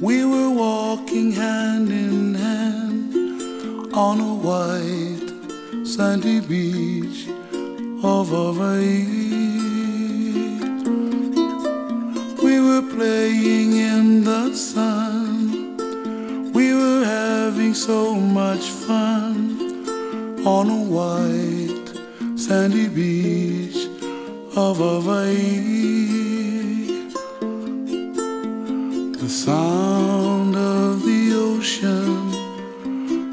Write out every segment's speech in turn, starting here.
We were walking hand in hand on a white sandy beach of Hawaii. We were playing in the sun. We were having so much fun on a white sandy beach of Hawaii. The sound of the ocean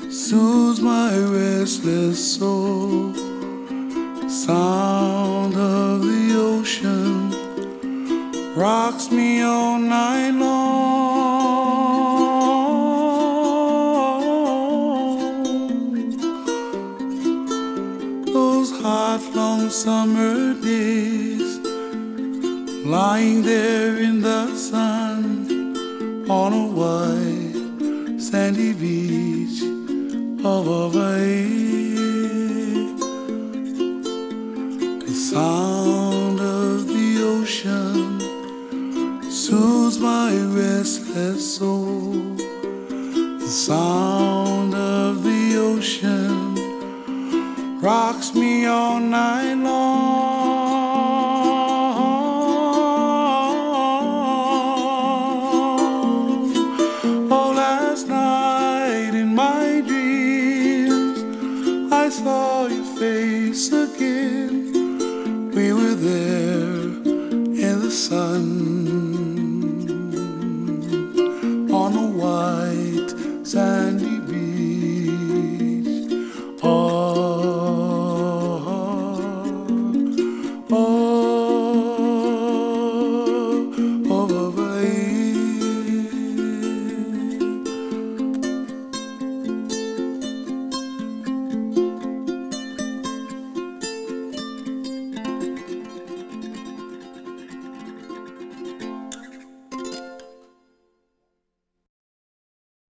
soothes my restless soul. Sound of the ocean rocks me all night long. Those hot, long summer days, lying there in the sun on a white sandy beach of Hawaii. The sound of the ocean soothes my restless soul. The sound of the ocean rocks me all night long. Saw your face